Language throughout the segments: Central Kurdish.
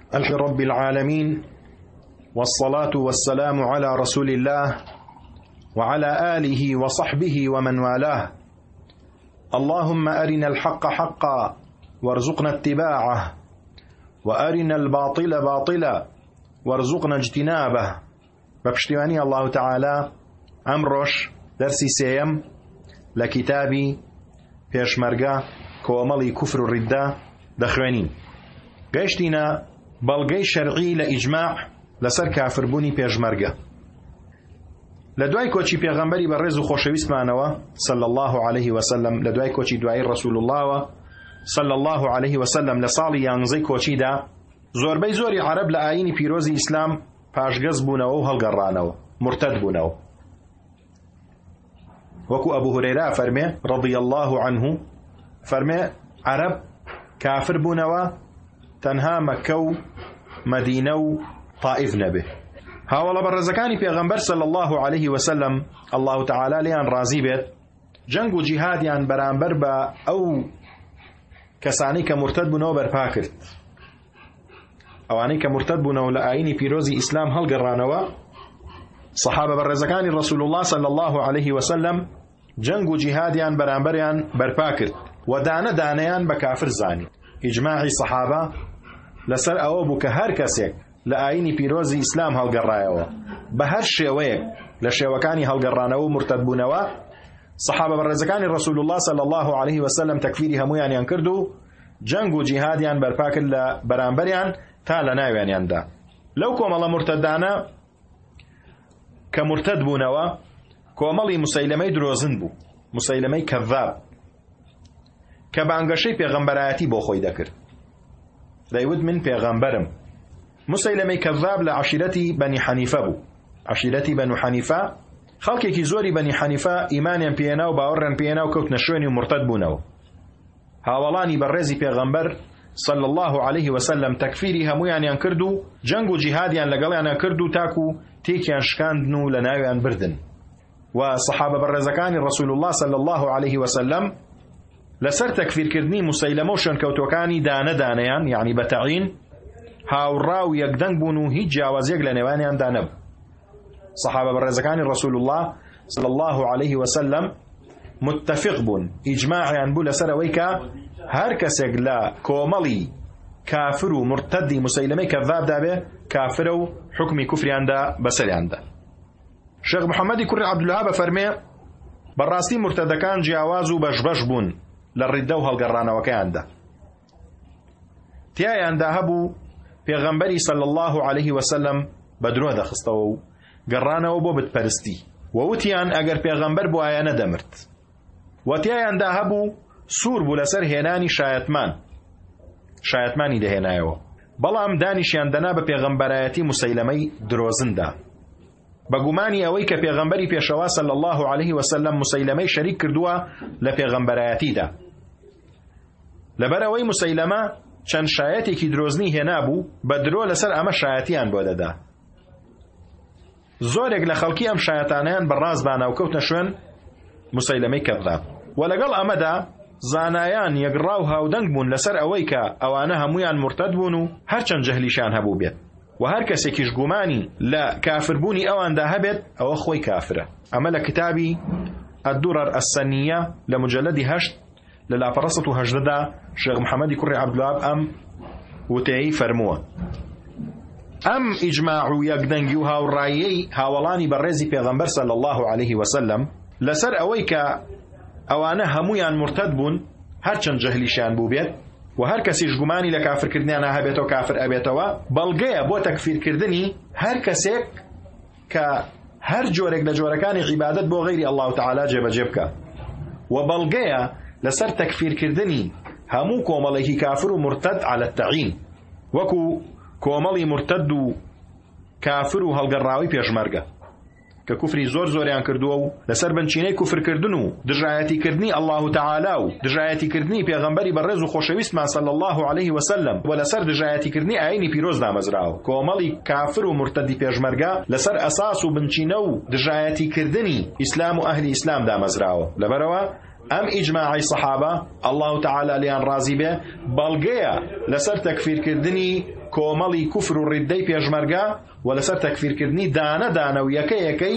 الحمد رب العالمين والصلاة والسلام على رسول الله وعلى آله وصحبه ومن والاه اللهم أرنا الحق حقا وارزقنا اتباعه وأرنا الباطل باطلا وارزقنا اجتنابه بە پشتیوانی اللە تعالی ئەمڕۆش دەرسی سێیەم لە کیتابی پێشمەرگە کۆمەڵی کوفر و ڕیددا دەخوێنین گەشتینە بەڵگەی شەرعی لە ئیجماع لەسەر کافربوونی پێشمەرگە لە دوای کۆچی پێغەمبەری بە ڕێز و خۆشەویستمانەوە سەل الله عليه وسلم لە دوای کۆچی دوایی ڕسول اللهوە سەل الله عليه وسلم لە ساڵی یانزەی کۆچیدا زۆربەی زۆری عرب لە ئاینی پیرۆزی ئیسلام پاشگەز بوونەوە و هەڵگەڕانەوە مرتد بوونەوە وەکو ئەبوو هورێرا فەرمێ ڕضی الله عنه فەرمێ عەرب کافر بوونەوە تەنها مەکە و مەدینە و طائف نەبێ هاوڵە بە ڕێزەکانی پێغەمبەر سەل الله عليه وسلم الله تعالی لێیان ڕازی بێت جەنگ و جیهادیان بەرامبەر بە ئەو کەسانی کە مرتد بوونەوە بەرپا کرد ئەوانەی کە مرتد بوونەوە لە ئاینی پیرۆزی ئیسلام هەڵگەڕانەوە صحابە بەڕێزەکانی رسول الله صلی الله عليه وسلم جەنگ و جیهادیان بەرامبەریان بەرپا کرد و دانە دانیان بە کافر زانی ئیجماعی صحابە لەسەر ئەوە بوو کە هەر کەسێک لە ئاینی پیرۆزی ئیسلام هەڵگەڕایەوە بە هەر شێوەیەک لە شێوەکانی هەڵگەڕانەوە و مرتد بوونەوە صحابە بەڕێزەکانی رسول الله صلی الله عليه وسلم تەکفیری هەمویانیان کرد و جەنگ و جیهادیان بەرپا کرد لە بەرامبەریان تا لە ناویانیاندا لەو کۆمەڵە مرتدانە کە مرتد بوونەوە کۆمەڵی مسەیلەمەی درۆزن بوو مسەیلەمەی کەڤاب کە بانگەشەی پێغەمبەرایەتی بۆ خۆی دەکرد دەیوت من پێغەمبەرم مسەیلەمەی کەڤاب لە عشیرەتی بەنی حەنیفە بوو عشیرەتی بەنو حەنیفە خەڵکێکی زۆری بەنی حەنیفە ئیمانیان پێێنا و باوەڕێن پێێنا و کەوتنە شوێنی و مرتد بوونەوە هاوەڵانی بەڕێزی پێغەمبەر، صلی اللە علیه و سلم، تەکفیری هەموویانیان کرد و جەنگ و جیهادیان لەگەڵیانا کرد و تاکو تێکیان شکاندن و لەناویان بردن و صحابە بەڕێزەکانی رسول اللە، صلی اللە علیه و سلم، لەسەر تەکفیرکردنی موسەیلەمە و شوێنکەوتووەکانی دانە دانەیان، یەعنی بە تەعین، هاوڕا و یەکدەنگ بوون و هیچ جیاوازییەک لەنێوانیاندا نەبوو. صحابە بەڕێزەکانی ڕسول الله صلی الله عليه وسلم متفق بوون ئیجماعیان بوو لەسەر ئەوەی کە هەر کەسێک لە کۆمەڵی کافر و مرتدی مسەیلەمەی کەذاب دابێ کافرە و حکمی کوفریاندا بەسەریاندا شێخ محەممەدی کوڕی عبدلها بە فەرمێ بەڕاستی مرتدەکان جیاواز و بەشبەش بوون لە ڕیدە و هەڵگەڕانەوەکەیاندا تیایاندا هەبوو پێغەمبەری صلی الله علیه وسلم بە درۆ دەخستەوە و گەڕانەوە بۆ بتپەرستی ووتیان ئەگەر پێغەمبەر بواە نەدەمرد وتیایاندا هەبوو سوور بوو لەسەر هێنانی شایەتمان شایەتمانی دەهێنایەوە بەڵام دانیشیان دەنا بە پێغەمبەرایەتی مسەیلەمەی درۆزندا بە گومانی ئەوەی کە پێغەمبەری پێشەوا صلی الله عليه وسلم مسەیلەمەی شەریک کردووە لە پێغەمبەرایەتیدا لەبەر ئەوەی مسەیلەمە چەند شایەتێکی درۆزنی هێنابوو بە درۆ لەسەر ئەمە شایەتیان بۆ دەدا زۆرێک لە خەڵکی ئەم شایەتانیان بە ڕاست دانا و کەوتنە شوێن مسەیلەمەی کەذاب و لەگەڵ ئەمەدا زانایان یەکڕا و هاودەنگ بوون لەسەر ئەوەی کە ئەوانە هەمویان مرتد بوون و هەرچەند جەهلیشان هەبوو بێت و هەر کەسێکیش گومانی لە کافربوونی ئەواندا هەبێت ئەوە خۆی کافرە ئەمە لە کتابی الدرر السنیە لە مجلدی هەشت لە لاپەڕە سەد و هەژدە دا شێخ محەمەدی کوڕی عەبدولواب ئەم وتەیەی فەرمووە ئەم ئیجماع و یەکدەنگی و هاوڕاییەی هاوەڵانی بەڕێزی پێغەمبەر صلی الله عليه وسلم لەسەر ئەوەی کە ئەوانە هەمویان مرتد بوون هەرچەند جەهلیشیان بوو بێت و هەر کەسیش گومانی لە کافرکردنیان هەبێتەوە کافر ئەبێتەوە بەڵگەیە بۆ تەکفیرکردنی هەر کەسێک کە هەر جۆرێک لە جۆرەکانی عیبادەت بۆ غیری ئەلله تعالا جێبەجێ بکە و بەڵگەیە لەسەر تەکفیرکردنی هەموو کۆمەڵێکی کافر و مرتد على التعین وەکو کۆمەڵی مرتد و کافر و هەڵگەڕاوی پێشمەرگە کە کوفری زۆر زۆریان کردووە و لەسەر بنچینەی کوفرکردن و دژایەتی کردنی اللە تعالی و دژایەتی کردنی پێغەمبەری بەڕێز و خۆشەویستمان صلی اللە علیه وسلم و لەسەر دژایەتی کردنی ئاینی پیرۆز دامەزراوە کۆمەڵی کافر و مورتەدی پێشمەرگە لەسەر ئەساس و بنچینە و دژایەتی کردنی ئیسلام و ئەهلی ئیسلام دامەزراوە لەبەرەوە ئەم ئیجماعی صحابە اللە تعالی لیان ڕازی بێ بەڵگەیە لەسەر تەکفیرکردنی کۆمەڵی کوفر و ڕیدەی پێشمەرگە و لەسەر تەکفیرکردنی دانە دانە و یەکە یەکەی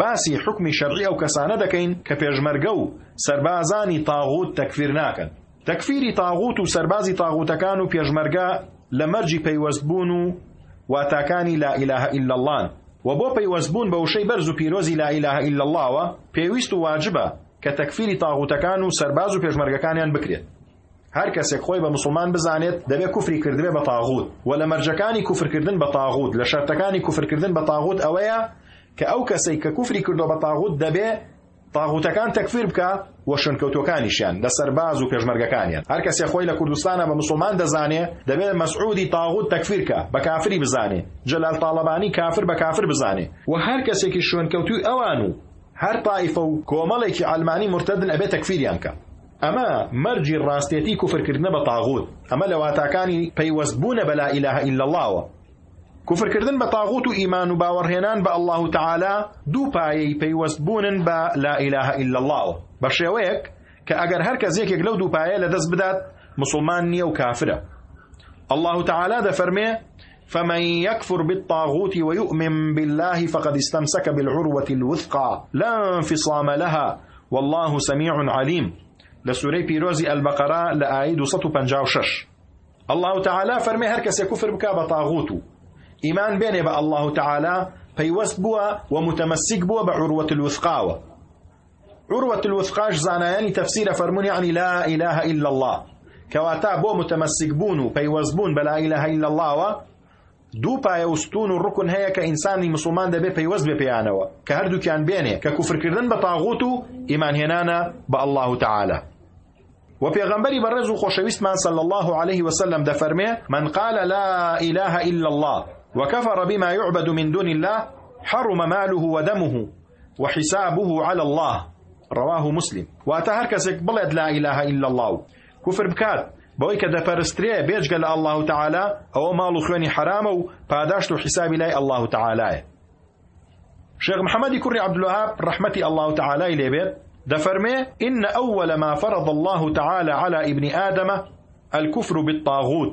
باسی حوکمی شەرعی ئەو کەسانە دەکەین کە پێشمەرگە و سەربازانی طاغوت تەکفیر ناکەن. تەکفیری طاغوت و سەربازی طاغوتەکان و پێشمەرگە لە مەرجی پەیوەست بوون و واتاکانی لا الە الا اللەن، وە بۆ پەیوەست بوون بە وشەی بەرز و پیرۆزی لا الە الا اللەوە پێویست و واجبە کە تەکفیری طاغوتەکان و سەرباز و پێشمەرگەکانیان بکرێت. هەر کەسێک خۆی بە مسوڵمان بزانێت دەبێ کوفری کردبێ بە طاغوت وە لە مەرجەکانی کوفرکردن بە طاغوت لە شەرتەکانی کوفرکردن بە طاغوت ئەوەیە کە ئەو کەسەی کە کوفری کردو بە طاغوت دەبێ طاغوتەکان تەکفیر بکە وە شوێنکەوتوەکانیشیان لە سەرباز و پێشمەرگەکانیان هەر کەسێ خۆی لە کوردستانە بە مسلمان دەزانێ دەبێت مەسعودی تاغوت تەکفیرکە بە کافری بزانێ جەلال تاڵەبانی کافر بە کافر بزانێ و هەر کەسێکی شوێنکەوتوی ئەوان و هەر تائیفە و کۆمەڵێکی ئەلمانی مرتدن ئەبێت تەکفیریان کە ئەمە مەرجی ڕاستێتی کوفر کردنە بە طاغوت ئەمە لە واتاکانی پەیوەست بوونە بە لا ئیلاهە ئیلا اللەوە کوفرکردن بە تاغوت و ئیمان و باوەڕهێنان بە ئەلله و تعالا دوو پایەی پەیوەست بوونن بە لا ئیلاهە ئیلا اللەوە بە شێوەیەک کە ئەگەر هەر کەس یەکێک لەو دوو پایە لەدەست بدات مسلمان نییە و کافرە الله تعالا دەفەرمێ فمن يكفر بالطاغوت ويؤمن بالله فقد استمسك بالعروة الوثقى لا انفصام لها والله سميع عليم لسوري بيروزي البقرة لآيد وسطو شش الله تعالى فرمي هركس يكفر بكا بطاغوتو إيمان بيني بأ الله تعالى پيوست بوا ومتمسك بوا بعروة الوثقاوة عروة الوثقاش زانایانی تفسیر فرمون یعنی لا اله الا الله کەواتە بۆ متمسک بوون و پەیوەستبوون بە لا اله الا الله و دوو پایە و ستون و ڕکن هەیە کە ئینسانی مسلمان دەبێ پەیوەست بێ پێیانەوە کە هەردووکیان بێنێ کە کوفرکردن بە تاغوت و ئیمانهێنانە بە الله تعالی و پێغمبەری بەڕێز و خۆشەویستمان صلى الله عليه وسلم دەفەرمێ من قال لا إله إلا الله وكفر بما يعبد من دون الله حرم ماله ودمه وحسابه علی اللە رواه مسلم واتە هەر کەسێک بڵێت لا اله الا اللە و کوفر بکات بەوەی کە دەپەرسترێ بێجگە لە اللە تعالی ئەوە ماڵ و خوێنی حرامە و پاداشت و حیسابی لای اللە تعالایە شێخ محەممەدی کوڕی عبدلوهاب ڕحمەتی اللە تعالای لێبێت دەفەرمێ إن أول ما فرض الله تعالى على ابن آدم الكفر بالطاغوت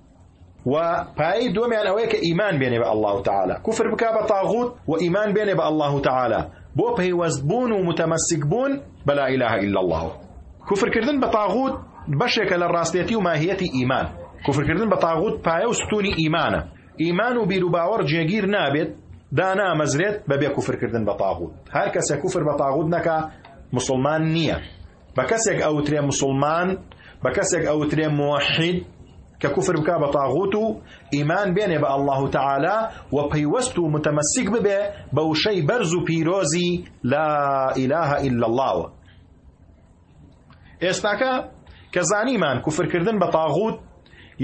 و پایەی دووەمیان ئەوەیە کە ئیمان بێنێ بە ئەڵڵا و تەعالا کوفر بکا بە تاغوت و ئیمان بێنێ بە ئەڵڵا و تەعالا بۆ پەیوەست بوون و متەمەسک بوون بە لا ئیلاهە ئیلا اللە کوفرکردن بە تاغوت بەشێکە لە ڕاستێتی و ماهیەتی ئیمان کوفرکردن بە تاغوت پایە و ستونی ئیمانە ئیمان و بیر و باوەڕ جێگیر نابێت دانامەزرێت بەبێ کوفرکردن بە تاغوت هەر کەسێک کوفر بە تاغوت نەکا مسلمان نییە بە کەسێک ئەوترێ مسوڵمان بە کەسێک ئەوترێ موحید کە کوفر بکا بە تاغوت و ئیمان بێنێ بە ئەلله و تعالا و پەیوەست و متەمەسیک ببێ بە وشەی بەرز و پیرۆزی لا ئیلاه ئیلا اللهوە ئێستاکە کە زانیمان کوفرکردن بە تاغوت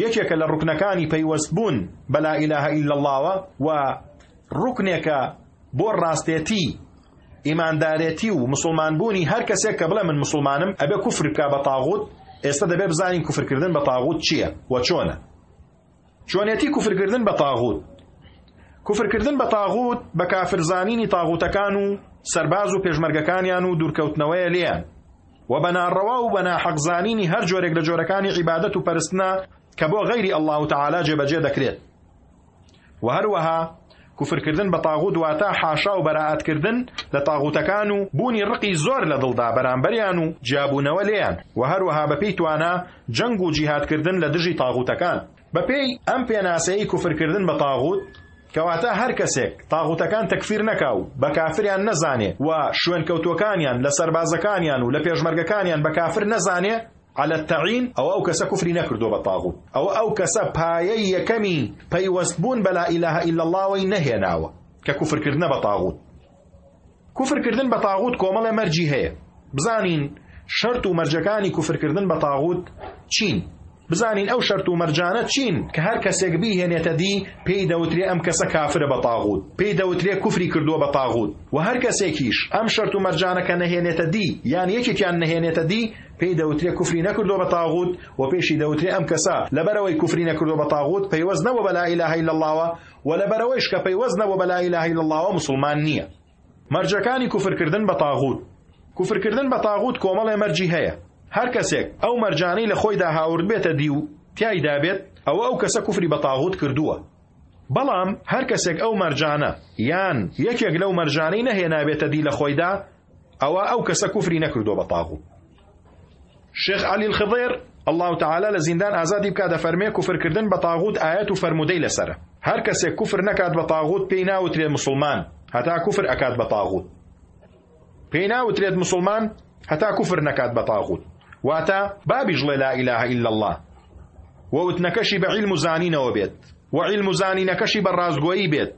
یەکێکە لە ڕکنەکانی پەیوەست بوون بە لا ئیلاه ئیلا اللهوە و ڕکنێکە بۆ ڕاستێتی ئیماندارێتی و مسوڵمان بوونی هەر کەسێک کە بڵێ من مسوڵمانم ئەبێ کوفر بکا بە تاغوت ئێستا دەبێ بزانین کوفرکردن بە تاغوت چییە و چۆنە چۆنێتی کوفرکردن بە تاغوت کوفرکردن بە تاغوت بە کافرزانینی تاغوتەکان و سەرباز و پێشمەرگەکانیان و دوورکەوتنەوەیە لێیان و بەناڕەوا و بەنا حەقزانینی هەر جۆرێک لە جۆرەکانی عیبادەت و پەرستنە کە بۆ غەیری ئەلله و تعالا جێبەجێ دەکرێت وە هەروەها کوفر کردن بە طاغوت واتە حاشا و بەرائەت کردن لە طاغوتەکان و بوونی ڕقی زۆر لە دڵدا بەرامبەریان و جیابوونەوە لێیان وە هەروەها بە پێی توانا جەنگ و جیهاد کردن لە دژی طاغوتەکان بە پێی ئەم پێناسەیەی کوفر کردن بە طاغوت کەواتە هەر کەسێک تاغوتەکان تەکفیر نەکا و بە کافریان نەزانێ و شوێنکەوتوەکانیان لە سەربازەکانیان و لە پێشمەرگەکانیان بە کافر نەزانێ علی التعین ئەوە ئەو کەسە کوفری نەکردووە بە طاغوت ئەوە ئەو کەسە پایەی یەکەمی پەیوەست بوون بە لا اله الا الله وەی نەهێناوە کە کوفر کردنە بە طاغوت کوفر کردن بە طاغوت کۆمەڵە مەرجی هەیە بزانین شەرت و مەرجەکانی کوفر کردن بە طاغوت چین بزانین ئەو شەرت و مەرجانە چین کە هەر کەسێک بیهێنێتە دی پێی دەوترێ ئەم کەسە کافرە بە تاغوت پێی دەوترێ کوفری کردووە بە تاغوت و هەر کەسێکیش ئەم شەرت و مەرجانەکە نەهێنێتە دی یان یەکێکیان نەهێنێتە دی پێی دەوترێ کوفری نەکردووە بە طاغوت و پێیشی دەوترێ ئەم کەسە لەبەرەوەی کوفری نەکردووە بە طاغوت پەیوەست نەبووە بە لا ئیلاهە ئیلا اللەوە و لەبەرەوەیش کە پەیوەست نەبووە بە لا ئیلاهە ئیلا اللەوە موسڵمان نییە مەرجەکانی کوفرکردن بە طاغوت کوفرکردن بە طاغوت کۆمەڵێ مەرجی هەیە هەر کەسێک ئەو مەرجانەی لە خۆیدا هاورد بێتە دی و تیایدا بێت ئەوە ئەو کەسە کوفری بە طاغوت کردووە بەڵام هەر کەسێک ئەو مەرجانە یان یەکێک لەو مەرجانەی نەهێنابێتە دی لە خۆیدا ئەوا ئەو کەسە کوفری نەکردووە بە طاغوت شێخ علی الخضیر الله تعالی لە زیندان ئازادی بکا دەفەرمێ کوفرکردن بە تاغوت ئاەت و فەرمودەی لەسرە هەر کەسێک کوفر نەکات بە تاغوت پێی ناوترێت مسلمان هەتا کوفر ئەکات بە تاغوت پێی ناوترێت مسلمان هەتا کوفر نەکات بە تاغوت واتە بابیش ڵێ لا إله إلا الله ووتنەکەشی بە عیلم و زانینەوە بێت وعیلم و زانینەکەشی بە ڕاستگۆیی بێت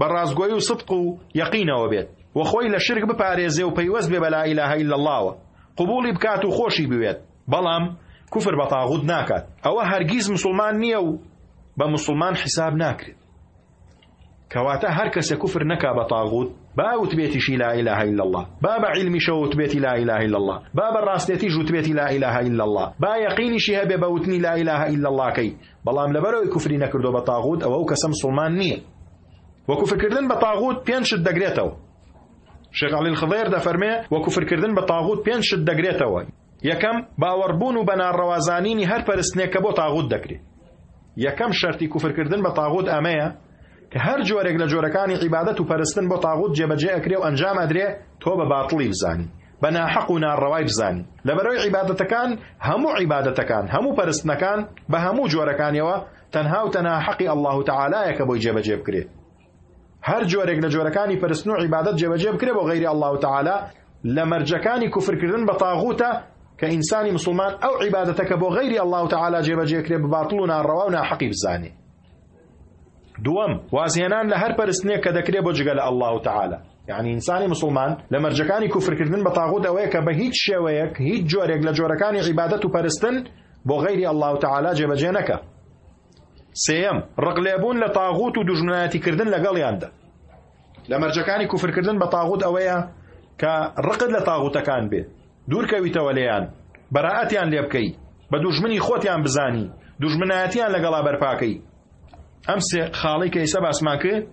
بە ڕاستگۆی و سدق و یەقینەوە بێت و خۆی لە شرک بپارێزێ و پەیوەست بێ بە لا ئیلە ئیلا اللەوە قبوڵی بکات و خۆشی بوێت بەڵام کوفر بە تاغوت ناکات ئەوە هەرگیز مسلمان نییە و بە مسلمان حیساب ناکرێت کەواتە هەر کەسێک کوفر نەکا بە تاغوت با وتبێتیشی لا إله إلا الله با بە علمیشە وتبێتی لا إله إلا الله با بە ڕاستێتیش وتبێتی لا إله إلا الله با یەقینیشی هەبێ بە وتنی لا إله إلا اللهکەی بەڵام لەبەرئەوەی کوفری نەکردووە بە تاغوت ئەوە ئەو کەسە مسوڵمان نییە وە کوفرکردن بە تاغوت پێنج شت دەگرێتەوە شێخ عەلی الخضیر دەفەرمێ وە کوفرکردن بە تاغوت پێنج شت دەگرێتەوە یەکەم باوەڕبوون و بەناڕەوازانینی هەر پەرستنێک کە بۆ تاغوت دەکرێت یەکەم شەرتی کوفرکردن بە تاغوت ئەمەیە کە هەر جۆرێک لە جۆرەکانی عیبادەت و پەرستن بۆ تاغوت جێبەجێ ئەکرێ و ئەنجام ئەدرێ تۆ بە باتڵی بزانی بە ناحەق و ناڕەوای بزانی لەبەرئەوەی عیبادەتەکان هەموو عیبادەتەکان هەموو پەرستنەکان بە هەموو جۆرەکانیەوە تەنها و تەنها حەقی اللە و تعالیە کە بۆی جێبەجێ بکرێ هەر جۆرێک لە جۆرەکانی پەرستن و عیبادەت جێبەجێ بکرێ بۆ غیری اللە و تعالی لە مەرجەکانی کوفرکردن بە تاغوتە کە ئینسانی مسلمان ئەو عیبادەتەکە بۆ غیری اللە و تعالی جێبەجێ کرێ بە باتڵ و ناڕەوا و ناحەقی بزانێ دووەم وازهێنان لە هەر پەرستنێک کە دەکرێت بۆ جگە لە ئەلله تعاالە یعنی ئینسانی مسلمان لە مەرجەکانی کوفرکردن بە تاغوت ئەوەیە کە بە هیچ شێوەیەک هیچ جۆرێک لە جۆرەکانی عیبادەت و پەرستن بۆ غیری ئەلله تعاالە جێبەجێ نەکە سێەم ڕقلێبوون لە تاغوت و دژمنایەتیکردن لەگەڵیاندا لە مەرجەکانی کوفرکردن بە تاغوت ئەوەیە کە ڕقت لە تاغوتەکان بێ دوورکەویتەوە لێیان بەرائەتیان لێ بکەی بە دوژمنی خۆتیان بزانی دوژمنایەتیان لەگەڵا بەرپاکەی ئەم سێ خاڵەی کە ئێستا باسمان کرد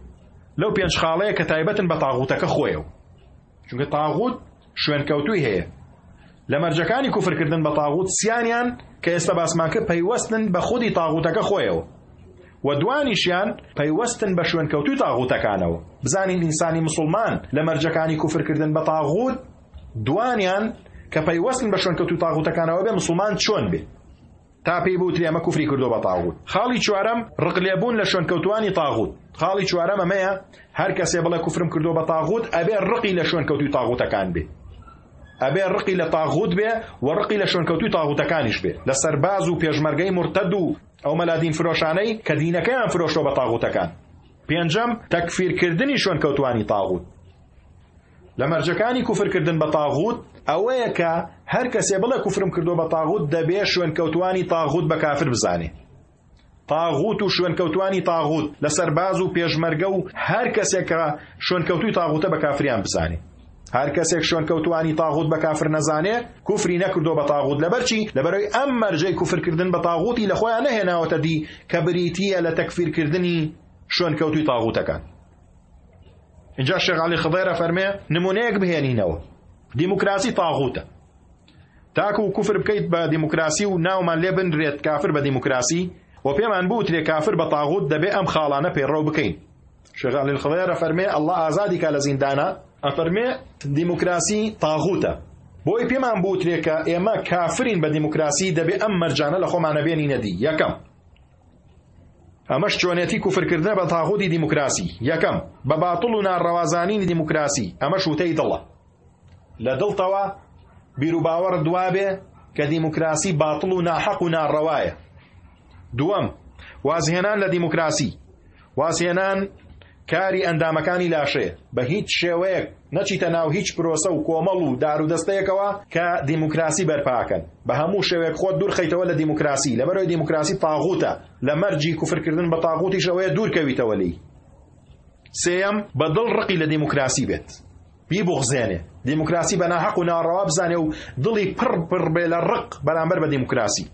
لەو پێنج خاڵەیە کە تایبەتن بە تاغوتەکە خۆیە و چونکە تاغوت شوێنکەوتوی هەیە لە مەرجەکانی کوفرکردن بە تاغوت سیانیان کە ئێستا باسمان کرد پەیوەستن بە خودی تاغوتەکە خۆیەوە و دوانیشیان پەیوەستن بە شوێنکەوتوی تاغوتەکانەوە بزانین ئینسانی مسلمان لە مەرجەکانی کوفرکردن بە تاغوت دوانیان کە پەیوەستن بە شوێنکەوتوو تاغوتەکانەوە بێ مسلمان چۆن بێ تا پێی بوتری ئەمە کوفری کردو بە تاغوت خاڵی چوارەم ڕق لێبوون لە شوێنکەوتوانی تاغوت خاڵی چوارەم ئەمەیە هەر کەسێ بڵێ کوفرم کردو بە تاغوت ئەبێ ڕقی لە شوێنکەوتوی تاغوتەکان بێ ئەبێ ڕقی لە تاغوت بێ و ڕقی لە شوێنکەوتوی تاغوتەکانیش بێ لە سەرباز و پێشمەرگەی مرتەد و ئەو مەلادین فرۆشانەی کە دینەکەیان فرۆشتۆ بە تاغوتەکان پێنجەم تەکفیرکردنی شوێنکەوتوانی تاغوت لە مەرجەکانی کوفر کردن بە تاغوت ئەوەیە کە هەر کەسێ بڵێ کوفرم کردو بە تاغوت دەبێ شوێن کەوتوانی تاغوت بە کافر بزانێ تاغوت و شوێنکەوتانی تاغوت لە سەرباز و پێشمەرگە و هەر کەسێک کە شوێنکەوتوی تاغوتە بە کافریان بزانێ هەر کەسێک شوێنکەوتوانی تاغوت بە کافر نەزانێ کوفری نەکردو بە تاغوت لەبەرچی لەبەرەوەی ئەم مەرجەی کوفرکردن بە تاغوتی لە خۆیان نەهێناوەتە دی کە بریتیە لە تەکفیرکردنی شوێنکەوتوی تاغوتەکان اینجا شێخ علی خضێرە فەرمێ نمونەیەک بهێنینەوە دیموکراسی تاغوتە تاکو و کوفر بکەیت بە دیموکراسی و ناومان لێ بنرێت کافر بە دیموکراسی و پێمان بوو ترێ کافر بە تاغوت دەبێ ئەم خاڵانە پێڕەو بکەین شێخ علی خضێرە فەرمێ ئەلله ئازادی کا لە زیندانە ئەفەرمێ دیموکراسی تاغوتە بۆی پێمان بوترێکە ئێمە کافرین بە دیموکراسی دەبێ ئەم مەرجانە لە خۆمانە بێنینەدی یەکەم ئەمەش چۆنێتی کوفرکردنە بە تاغوتی دیموکراسی، یەکەم، بە باتڵ و ناڕەوا زانینی دیموکراسی، ئەمەش وتەی دڵە، لە دڵتەوە بیروباوەڕت وابێ کە دیموکراسی باتڵ و ناحەق و ناڕەوایە، دووەم، وازهێنان لە دیموکراسی، وازهێنان کاری ئەندامەکانی لاشەیە، بە هیچ شێوەیەک نەچیتە ناو هیچ پرۆسە و کۆمەڵ و دارودەستەیەکەوە کە دیموکراسی بەرپاکەن، بە هەموو شێوەیەک خۆت دوورخەیتەوە لە دیموکراسی، لەبەرئەوەی دیموکراسی تاغوتە، لە مەرجی کوفرکردن بە تاغوتیش ئەوەیە دوورکەویتەوە لێی. سێیەم، بە دڵ ڕقی لە دیموکراسی بێت. بیبوغزێنێ دیموکراسی بە ناحەق و ناڕەوا بزانێ و دڵی پڕ پڕ بێ لە ڕق بەرامبەر بە دیموکراسی.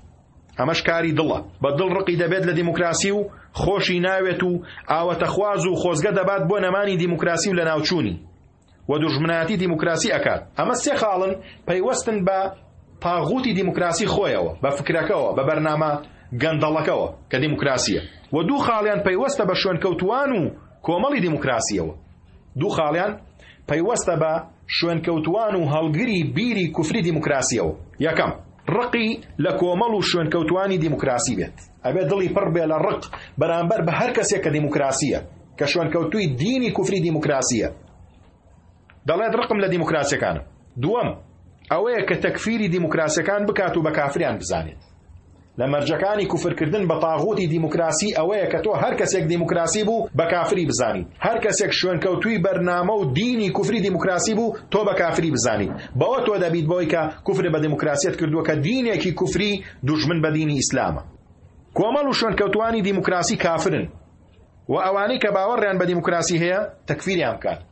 ئەمەش کاری دڵە بە دڵ ڕقی دەبێت لە دیموکراسی و خۆشی ناوێت و ئاوەتەخواز و خۆزگە دەبات بۆ نەمانی دیموکراسی و لەناوچوونی و دوژمنایەتی دیموکراسی ئەکات ئەمە سێ خاڵن پەیوەستن بە تاغوتی دیموکراسی خۆیەوە بە فکرەکەەوە بە بەرنامە گەندەڵەکەەوە کە دیموکراسیە و دوو خاڵیان پەیوەستە بە شوێنکەوتوان و کۆمەڵی دیموکراسیەوە دوو خاڵیان پەیوەستە بە شوێنکەوتووان و هەڵگری بیری کوفری دیموکراسیەوە، یەکەم، ڕقی لە کۆمەڵ و شوێنکەوتووانی دیموکراسی بێت، ئەبێت دڵی پڕ بێ لە ڕق بەرامبەر بە هەر کەسێک کە دیموکراسییە، کە شوێنکەوتووی دینی کوفری دیموکراسییە، دەڵێت ڕقم لە دیموکراسیەکانە، دووەم، ئەوەیە کە تەکفیری دیموکراسیەکان بکات و بە کافریان بزانێت. لە مەرجەکانی کوفرکردن بە طاغوتی دیموکراسی ئەوەیە کە تۆ هەر کەسێک دیموکراسی بوو بە کافری بزانیت هەر کەسێک شوێنکەوتووی بەرنامە و دینی کوفری دیموکراسی بوو تۆ بە کافری بزانیت بەوە تۆ دەبیت بەوەی کە کوفر بە دیموکراسیت کردووە کە دینێکی کوفری دوژمن بە دینی ئیسلامە کۆمەڵ و شوێنکەوتوانی دیموکراسی کافرن و ئەوانەی کە باوەڕیان بە دیموکراسی هەیە تەکفیریان بکات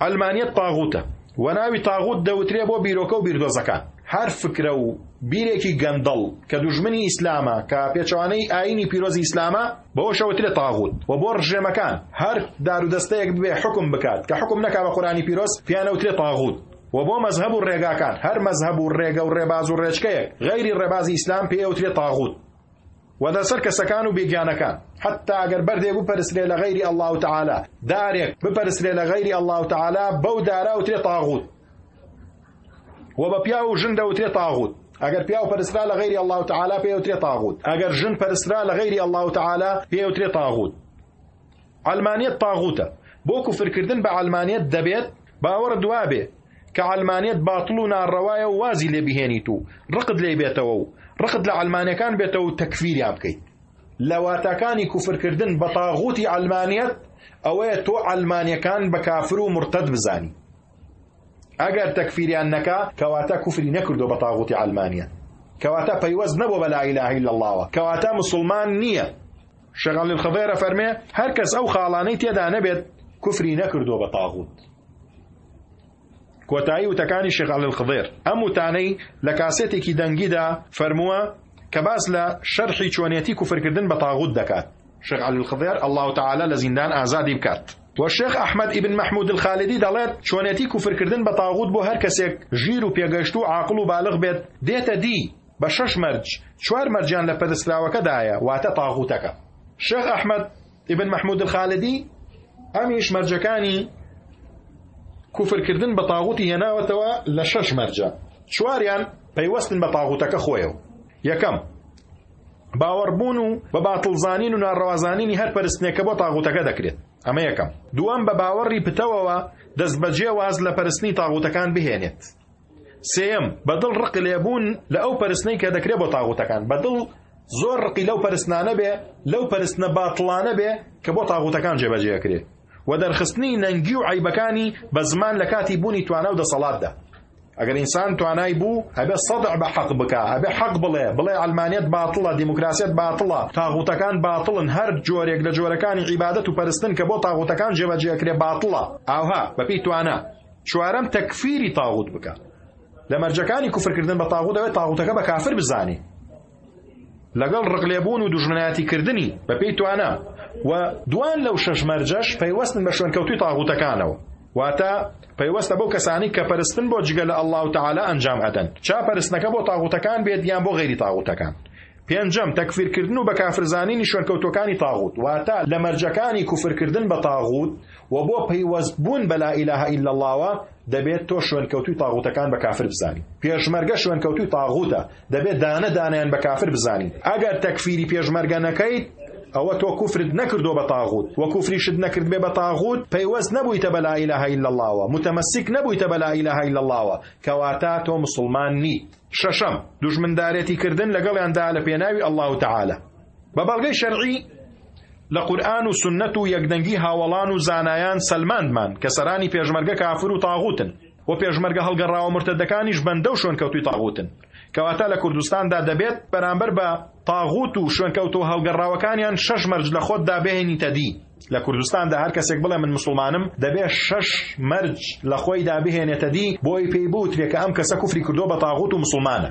عەلمانیەت طاغوتە و ناوی طاغوت دەوترێ بۆ بیرۆکە و بیردۆزەکان هەر فکرە و بیرێکی گەندەڵ کە دوژمنی ئیسلامە کە پێچەوانەی ئاینی پیرۆزی ئیسلامە بەوەشەوترێ طاغوت و بۆ ڕژێمەکان هەر دارودەستەیەک ببێ حکم بکات کە حکم نەکا بە قورانی پیرۆز پیانەوترێ طاغوت و بۆ مەزهەب و ڕێگاکان هەر مەزهەب و ڕێگە و ڕێباز و ڕێچکەیەک غەیری ڕێبازی ئیسلام پێیەوترێ طاغوت وە لەسەر کەسەکان و بیگیانەکان حەتا ئەگەر بەردێک بپەرسرێ لە غەیری اللە تعالی دارێک بپەرسرێ لە غەیری اللە تعالی بەو دارا وترێ تاغوت و بە پیاو و ژن دەوترێ تاغوت ئەگەر پیاو پەرسرا لە غیری الله تعالی پێوترێ تاغوت ئەگەر ژن پەرسرا لە غیری الله تعالی پێوترێ تاغوت عەلمانیەت طاغوتە، بۆ کوفرکردن بە عەلمانیەت دەبێت باوەڕت وابێ کە عەلمانیەت باتڵ و ناڕەوایە و وازی لێ بهێنیت و ڕقت لێی بێتەوە و ڕقت لە عەلمانەکان بێتەوە و تەکفیریان بکەیت. لە واتاکانی کوفرکردن بە طاغوتی عەلمانیەت ئەوەیە تۆ عەلمانەکان بە کافر و مورتەد بزانی. ئەگەر تەکفیریان نەکا کەواتە کوفری نەکردو بە تاغوتی عەلمانیە کەواتە پەیوەست نەبوو بە لا ئیلاهە الا اللەوە کەواتە مسلمان نییە شێخ عەلی الخضێر ئەفەرمێ هەر کەس ئەو خاڵانەی تێدا نەبێت کوفری نەکردووە بە تاغوت کۆتایی وتەکانی شێخ عەلی الخضێر ئەم وتانەی لە کاسێتێکی دەنگیدا فەرمووە کە باس لە شەرحی چۆنێتی کوفرکردن بە تاغوت دەکات شێخ عەلی الخضێر الله تعالی لە زیندان ئازادی بکات وە شێخ ئەحمەد ئیبن مەحمود الخالدی دەڵێت، چۆنێتی کوفر کردن بە طاغوت بۆ هەر کەسێک ژیر و پێگەیشتوو و عاقڵ و بالغ بێت دێتە دی بە شەش مەرج، چوار مەرجیان لە پەرستراوەکە دایە واتە طاغوتەکە. شێخ ئەحمەد ئیبن مەحمود الخالدی ئەمیش مەرجەکانی کوفر کردن بە طاغوتی هێناوەتەوە لە شەش مەرجە چواریان پەیوەستن بە طاغوتەکە خۆیەوە. یەکەم، باوەڕبوون و بە باتڵ زانین و ناڕەوا زانینی هەر پەرستنێکە بۆ تاغوتەکە دەکرێت ئەمە یەکەم دووەم بە باوەڕی پتەوەوە دەست بەجێ واز لە پەرستنی تاغوتەکان بهێنێت سێم بەدڵ ڕق لێبوون لە ئەو پەرستنەی کە دەکرێت بۆ تاغوتەکان بەدڵ زۆر ڕقی لەو پەرستنانە بێ لەو پەرستنە باتڵانە بێ کە بۆ تاغوتەکان جێبەجێکرێ وە دەرخستنی نەنگی و عەیبەکانی بە زمان لە کاتی بوونی توانا و دەسەڵاتدا ئەگەر ئینسان توانای بوو ئەبێ سەدع بە حەق بکا ئەبێ حەق بڵێ بڵێ ئەلمانیت باتڵە دیموکراسیت باتڵە تاغوتەکان باتڵن هەر جۆرێک لە جۆرەکانی عیبادەت و پەرستن کە بۆ تاغوتەکان جێبەجێکرێ باتڵە ئاوها بەپی توانا چوارەم تەکفیری تاغوت بکە لە مەرجەکانی کوفرکردن بە تاغوتەوە تاغوتەکە بە کافر بزانێ لەگەڵ ڕقلێبوون و دوژمنایەتی کردنی بە پێی توانا و دوان لەو شەش مەرجەش پەیوەستن بە شوێنکەوتوی تاغوتەکانەوە واتە پەیوەستە بەو کەسانی کە پەرستن بۆ جگە لە ئەلله تعالا ئەنجام ئەدەن چا پەرستنەکە بۆ تاغوتەکان بێت یان بۆ غیری تاغوتەکان پێنجەم تەکفیرکردن و بە کافرزانینی شوێنکەوتەکانی تاغوت واتە لە مەرجەکانی کوفرکردن بە تاغوت و بۆ پەیوەست بوون بە لا ئیلاهە ئیلا اللهوە دەبێت تۆ شوێنکەوتوی تاغوتەکان بە کافر بزانی پێشمەرگە شوێنکەوتوی تاغوتە دەبێت دانە دانیان بە کافر بزانی ئەگەر تەکفیری پێشمەرگە نەکەیت ئەوە تۆ کوفرت نەکردو بە تاغوت و کوفریشت نەکرد بێ بە تاغوت پەیوەست نەبوویتە بە لایلە هەیل لەڵاوە متەمەسیک نەبوویتە بە لایلە هەیل لەڵاوە کەواتە تۆ مسلمان نیت شەشەم دوژمندارێتی کردن لەگەڵیاندا لە پێناوی اللە تعالی بە بەڵگەی شەرعی لە قورئان و سنەت و یەکدەنگی هاوەڵان و زانایان سەلماندمان کە سەرانی پێشمەرگە کافر و تاغوتن و پێشمەرگە هەڵگەڕاوە مرتدەکانیش بەندە و شوێنکەوتوی تاغوتن کەواتە لە کوردستاندا دەبێت بەرامبەر بە تاغوت و شوێنکەوت و هەڵگەڕاوەکانیان شەش مەرج لە خۆتدا بهێنیتە دی لە کوردستاندا هەر کەسێک بڵێ من مسلمانم دەبێ شەش مەرج لە خۆیدا بهێنێتە دی بۆی پێی بوترێ کە ئەم کەسە کوفری کردو بە تاغوت و مسلمانە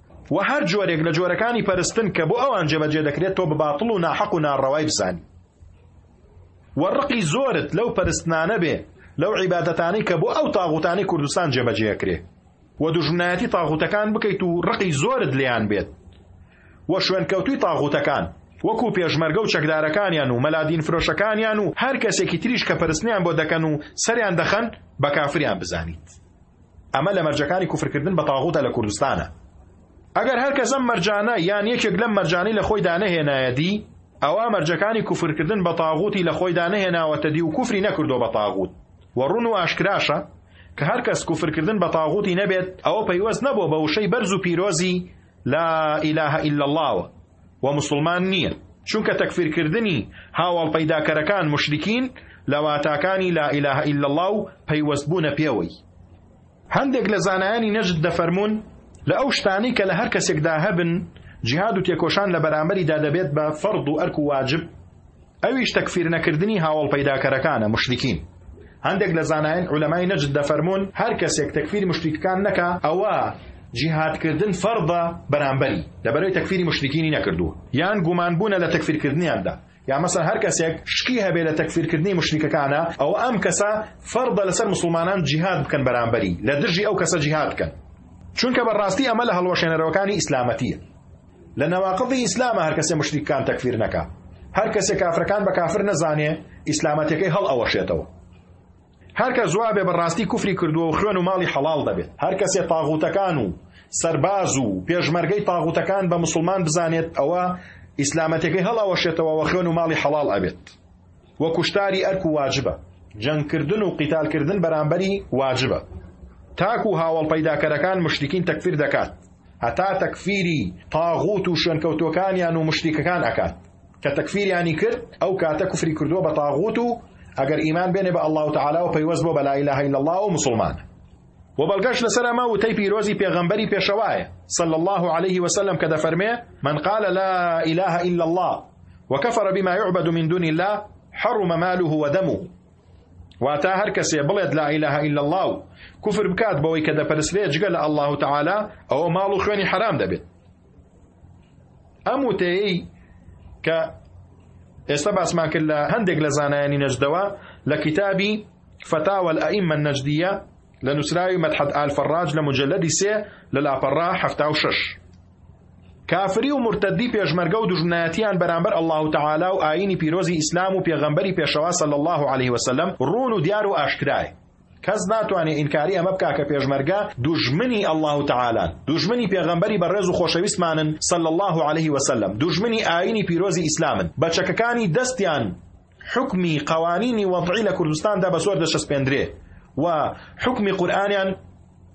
وە هەر جۆرێک لە جۆرەکانی پەرستن کە بۆ ئەوان جێبەجێ دەکرێت تۆ بە باتڵ و ناحەق و ناڕەوای بزانی وە ڕقی زۆرت لەو پەرستنانە بێ لەو عیبادەتانەی کە بۆ ئەو تاغوتانی کوردستان جێبەجێکرێ و دوژمنایەتی تاغوتەکان بکەیت و ڕقی زۆرت لێیان بێت وە شوێنکەوتوی تاغوتەکان وەکو پێشمەرگە و چەکدارەکانیان و مەلادین فرۆشەکانیان و هەر کەسێکی تریش کە پرستنیان بۆ دەکەن و سەریان دەخەن بە کافریان بزانیت ئەمە لە مەرجەکانی کوفرکردن بە تاغوتە لە کوردستانا. ئەگەر هەر کەس ئەم مەرجانە یان یەکێک لەم مەرجانەی لە خۆیدا نەهێنایە دی، ئەوا مەرجەکانی کوفرکردن بە تاغوتی لە خۆیدا نەهێناوەتە دی و کوفری نەکردووە بە تاغوت. وە ڕوون و ئاشکراشە کە هەر کەس کوفرکردن بە تاغوتی نەبێت ئەوە پەیوەست نەبووە بە وشەی بەرز و پیرۆزی لا الە الا اللە وە وە موسڵمان نیە چونکە تەکفیر کردنی هاوەڵ پەیداکەرەکان موشریکین لە واتاکانی لا الە الا اللە و پەیوەست بوونە پێوەی هەندێک لە زانایانی نەجد دەفەرموون لە ئەو شتانەی کە لە هەر کەسێکدا هەبن جیهاد و تێکۆشان لە بەرامبەریدا دەبێت بە فەرد و ئەرک و واجب ئەویش تەکفیرنەکردنی هاوەڵ پەیداکەرەکانە، موشریکین. هەندێک لە زانایان، عولەمای نەجد، دەفەرموون، هەر کەسێک تەکفیری موشریکەکان نەکا ئەوا جیهادکردن فەرضە بەرامبەری، لەبەرئەوەی تەکفیری موشریکینی نەکردووە، یان گومانبوونە لە تەکفیرکردنیاندا، یان مەسەلەن هەر کەسێک شکی هەبێ لە تەکفیرکردنی موشریکەکانا ئەوا ئەم کەسە فەرضە لەسەر موسڵمانان جیهاد بکەن بەرامبەری، لەدژی ئەو کەسە جیهاد بکەن، چونکە بەڕاستی ئەمە لە هەڵوەشێنەرەوەکانی ئیسلامەتییە. لە نەواقضی ئیسلامە هەر کەسێ مشریکان تەکفیر نەکا هەر کەسێ کافرەکان بە کافر نەزانێ ئیسلامەتەکەی هەڵ ئەوەشێتەوە هەر کە زوابێ بە ڕاستی کوفری کردووە و خوێن و ماڵی حەڵال دەبێت هەر کەسێ تاغوتەکان و سەرباز و پێشمەرگەی تاغوتەکان بە مسلمان بزانێت ئەوە ئیسلامەتەکەی هەڵاوەشێتەوە وە خوێن و ماڵی حەڵال ئەبێت وە کوشتاری ئەرک و واجبە جەنگکردن و قیتالکردن بەرامبەری واجبە تاکو هاوڵ پەیداکەرەکان مشتکین تەکفیر دەکات هەتا تەکفیری طاغوت و شوێنکەوتوەکانیان و موشریکەکان ئەکات کە تەکفیریانی کرد ئەو کاتە کوفری کردووە بە طاغوت و ئەگەر ئیمان بێنێ بە اللە تعالی و پەیوەست بۆ بە لا اله الا الله و مسلمانە و بەڵگەش لەسەر ئەمە وتەی پیرۆزی پێغەمبەری پێشەوایە صلی الله عليه وسلم کە دەفەرمێ من قال لا اله الا الله وكفر بما يعبد من دون الله حرم ماله ودمه واتە هەر کەسێ بڵێت لا ئیلاهە ئیلا اللە و کوفر بکات بەوەی کە دەپەرسرێ جگە لە ئەلله تعالا ئەوە ماڵ و خوێنی حرام دەبێت ئەم وتەیەی کە ئێستا باسمان کرد لە هەندێک لە زانایانی نەجدەوە لە کتابی فتاوە ئەئیمە نەجدیە لە نووسراوی مەدحەت ئالفەڕاج لە مجلدی سێ لە لاپەڕا هەفتا و شەش کافری و مورتەدی پێشمەرگە و دوژمنایەتیان بەرامبەر اللە تعالی و ئاینی پیرۆزی ئیسلام و پێغەمبەری پێشەوا صلی اللە علیه وسلم ڕوون و دیار و ئاشکرایە کەس ناتوانێ ئینکاری ئەمە بکا کە پێشمەرگە دوژمنی اللە تعالی دوژمنی پێغەمبەری بەڕێز و خۆشەویستمانن صلی اللە علیه وسلم دوژمنی ئاینی پیرۆزی ئیسلامن بە چەکەکانی دەستیان حوکمی قەوانینی وەضعی لە کوردستاندا بە زۆر دەچەسپێندرێ و حوکمی قورئانیان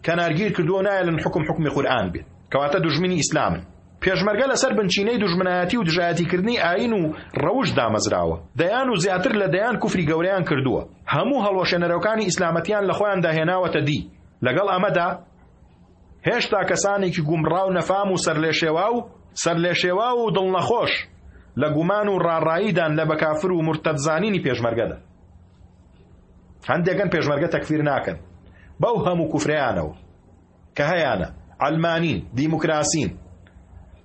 کەنارگیر کردووە نایەلن حکم حکمی قورئان بێت کەواتە دژمنی ئیسلامن پێشمەرگە لەسەر بنچینەی دژمنایەتی و دژایەتیکردنی ئاین و ڕەوش دامەزراوە دەیان و زیاتر لە دەیان کوفری گەورەیان کردووە هەموو هەڵوەشێنەرەوەکانی ئیسلامەتیان لە خۆیاندا هێناوەتە دی لەگەڵ ئەمەدا هێشتا کەسانێکی گومڕا و نەفام و سەرلێشێواو و سەرلێشێواو و دڵنەخۆش لە گومان و ڕاڕاییدان لە بەکافر و مرتەدزانینی پێشمەرگەدا هەندێکن پێشمەرگە تەکفیر ناکەن بەو هەموو کوفریانەوە کە هەیانە ئەلمانین دیموکراسین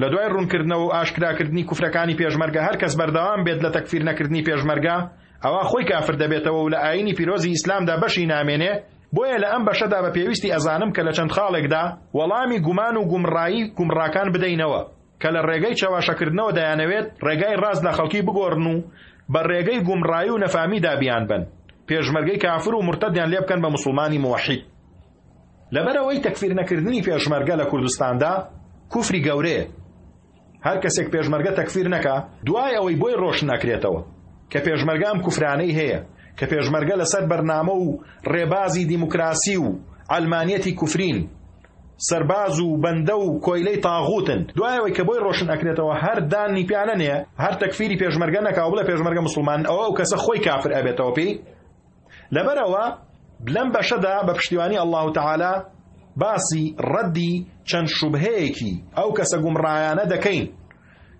لە دوای ڕوونکردنەوە و ئاشکراکردنی کوفرەکانی پێشمەرگە هەر کەس بەردەوام بێت لە تەکفیر نەکردنی پێشمەرگە ئەوا خۆی کافر دەبێتەوە و لە ئاینی پیرۆزی ئیسلامدا بەشی نامێنێ بۆیە لە ئەم بەشەدا بە پێویستی ئەزانم کە لە چەند خاڵێکدا وەڵامی گومان و گومڕایی گومڕاکان بدەینەوە کە لە ڕێگەی چەواشەکردنەوە دەیانەوێت ڕێگای ڕاست لە خەڵکی بگۆڕن و بە ڕێگەی گومڕایی و نەفامیدا بیان بن پێشمەرگەی کافر و مرتدیان لێ بکەن بە مسلمانی موحید لەبەرئەوەی تەکفیرنەکردنی پێشمەرگە لە کوردستاندا کوفری گەورەیە هەر کەسێک پێشمەرگە تەکفیر نەکا دوای ئەوەی بۆی ڕۆشن ئەکرێتەوە کە پێشمەرگە ئەم کوفرانەی هەیە کە پێشمەرگە لەسەر بەرنامە و ڕێبازی دیموکراسی و ئەلمانیەتی کوفرین سەرباز و بەندە و کۆیلەی تاغوتن دوایەوەی کە بۆی ڕۆشن ئەکرێتەوە هەر دانی پیانەنێ هەر تەکفیری پێشمەرگە نەکاو بڵێ پێشمەرگە مسلمان ئەوە ئەو کەسە خۆی کافر ئەبێتەوە پێی لەبەر ئەوە لەم بەشەدا بە پشتیوانی اللە تعالی باسی ڕەدی چەند شوبهەیەکی ئەو کەسە گومڕایانە دەکەین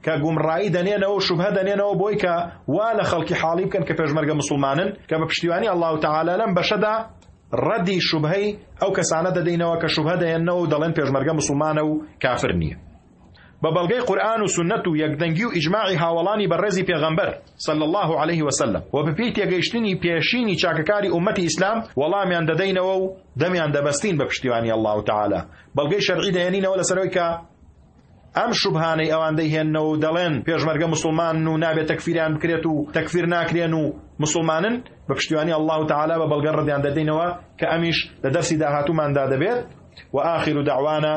کە گومڕایی دەنێنەوە و شوبهە دەنێنەوە بۆی کە وا لە خەڵکی حاڵی بکەن کە پێشمەرگە مسلمانن کە بە پشتیوانی اللە تعالی لەم بەشەدا ڕەدی شوبهەی ئەو کەسانە دەدەینەوە کە شوبهە دەێنەوە و دەڵێن پێشمەرگە مسلمانە و کافر نییە بە بەڵگەی قورئان و سوننەت و یەکدەنگی و ئیجماعی هاوەڵانی بەڕێزی پێغەمبەر، صلی اللە علیه و سلم، و بە پێی تێگەیشتنی پێشینی چاکەکاری ئوممەتی ئیسلام وەڵامیان دەدەینەوە و دەمیان دەبەستین بە پشتیوانی اللە تعالی بەڵگەی شەرعی دەهێنینەوە لەسەر ئەوەی کە ئەم شوبهانەی ئەوان دەیهێننەوە و دەڵێن پێشمەرگە مسلمانن و نابێت تەکفیریان بکرێت و تەکفیر ناکرێن و مسلمانن بە پشتیوانی الله و تعالی بە بەڵگە ڕدیان دەدەینەوە کە ئەمیش لە دەرسی داهاتووماندا دەبێت و آخر دعوانا